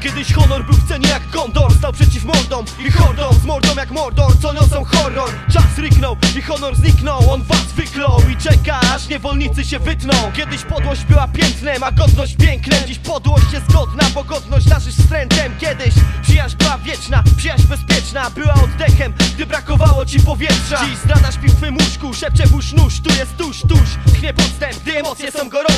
Kiedyś honor był w cenie jak kondor Stał przeciw mordom i hordom Z mordą jak mordor, co niosą horror. Czas ryknął i honor zniknął On was wyklął i czeka aż niewolnicy się wytną. Kiedyś podłość była pięknem, a godność pięknem. Dziś podłość jest godna, bo godność darzysz wstrętem. Kiedyś przyjaźń była wieczna, przyjaźń bezpieczna Była oddechem, gdy brakowało ci powietrza. Dziś zdrada śpi w twym łóżku, szepcze burz nóż Tu jest tuż, tuż, tchnie podstęp, gdy emocje są gorące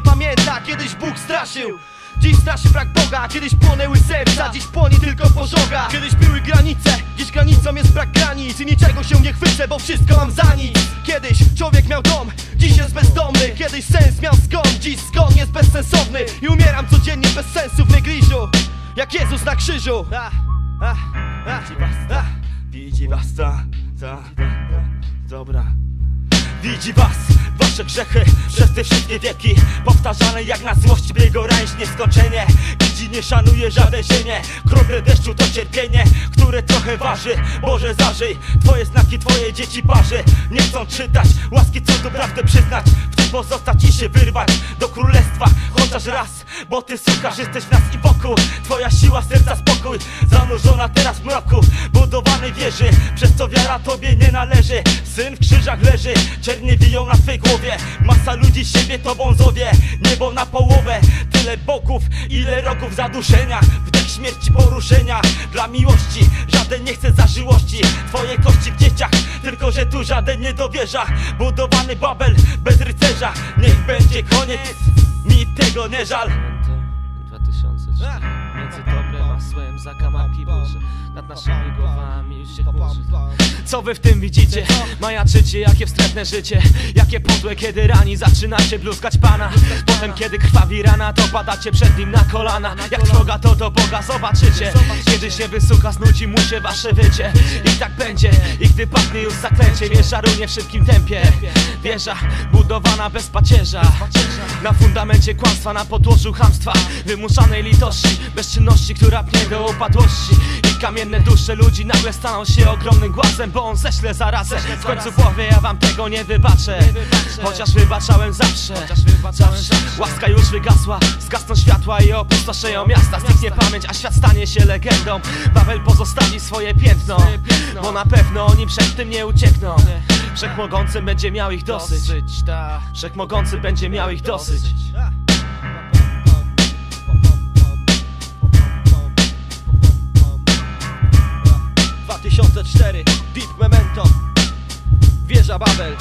nie pamięta Kiedyś Bóg straszył Dziś straszy brak Boga, kiedyś płonęły serca Dziś płonie tylko pożoga Kiedyś były granice, dziś granicą jest brak granic I niczego się nie chwycę, bo wszystko mam za nic Kiedyś człowiek miał dom, dziś jest bezdomny Kiedyś sens miał skąd, dziś skąd jest bezsensowny I umieram codziennie bez sensu w negliżu Jak Jezus na krzyżu ah, ah, ah, Widzi was ta, ta, ta, dobra Widzi was, wasze grzechy przez te wszystkie wieki Powtarzane jak na złość biegoręcz nieskończenie Widzi nie szanuje żadne ziemię Krople deszczu to cierpienie, które trochę waży. Boże zażyj, twoje znaki, twoje dzieci parzy. Nie chcą czytać, łaski cudu prawdę przyznać. W tym pozostać i się wyrwać do królestwa Chociaż raz, bo ty słuchasz, jesteś w nas i wokół. Twoja siła, serca, spokój Zanurzona teraz w mroku Budowanej wieży, przez co wiara tobie nie należy. Syn w krzyżach leży, czernie wiją na twej głowie. Masa ludzi siebie tobą zowie. Niebo na połowę, tyle boków Ile roków zaduszenia. Wdech śmierci poruszenia. Dla miłości, żaden nie chce zażyłości. Twoje kości w dzieciach, tylko że tu żaden nie dowierza. Budowany Babel bez rycerza Niech będzie koniec, mi tego nie żal. Memento 2004 Między dobrem a złem zakamarki Boże Nad naszymi głowami już się chmurzy Co wy w tym widzicie? Majaczycie, jakie wstrętne życie. Jakie podłe, kiedy rani zaczynacie bluzgać Pana. Potem kiedy krwawi rana, to padacie przed Nim na kolana. Jak trwoga to do Boga zobaczycie. Kiedy się wysucha, znudzi mu się wasze wycie. I tak będzie, i gdy padnie już zaklęcie Wieża runie w szybkim tempie. Wieża budowana bez pacierza. Na fundamencie kłamstwa, na podłożu chamstwa. Wymuszanej litości, bezczynności, która pnie do upadłości I kamienne dusze ludzi nagle staną się ogromnym głazem Bo on ześle zarazem W końcu powie, ja wam tego nie wybaczę. Chociaż wybaczałem zawsze. Łaska już wygasła, zgasną światła i opustoszeją miasta. Zniknie pamięć, a świat stanie się legendą. Babel pozostawi swoje piętno Bo na pewno oni przed tym nie uciekną. Wszechmogący będzie miał ich dosyć. Wszechmogący będzie miał ich dosyć 2004 Deep Memento Wieża Babel.